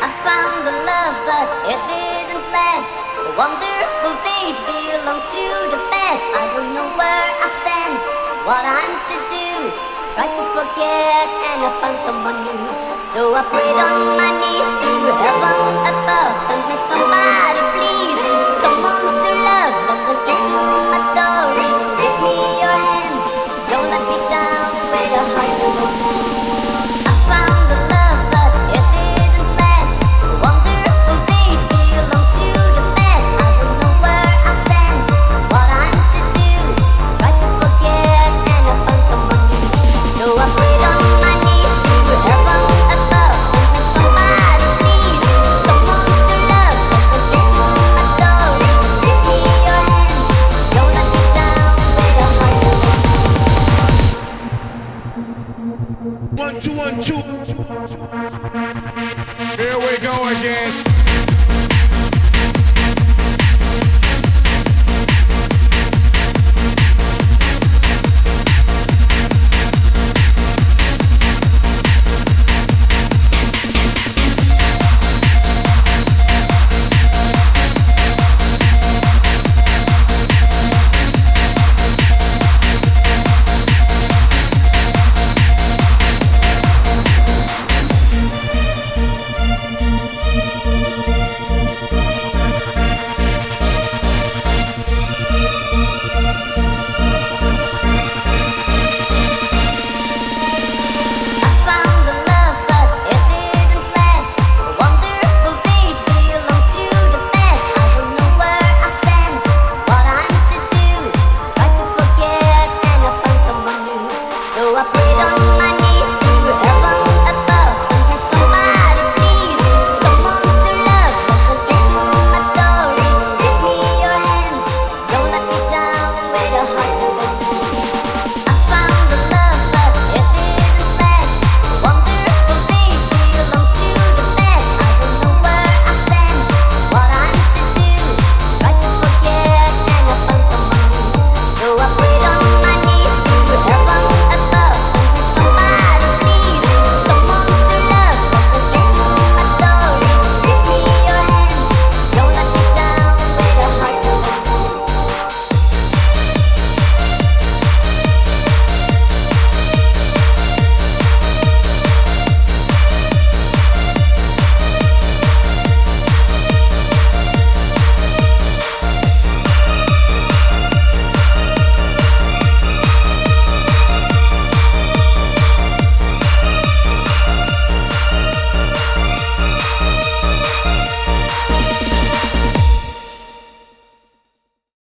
I found a love, but it didn't last. The wonderful days belong to the past. I don't know where I stand, what I'm to do. Try to forget, and I found someone new. So I prayed on. One, two, one, two. Here we go again.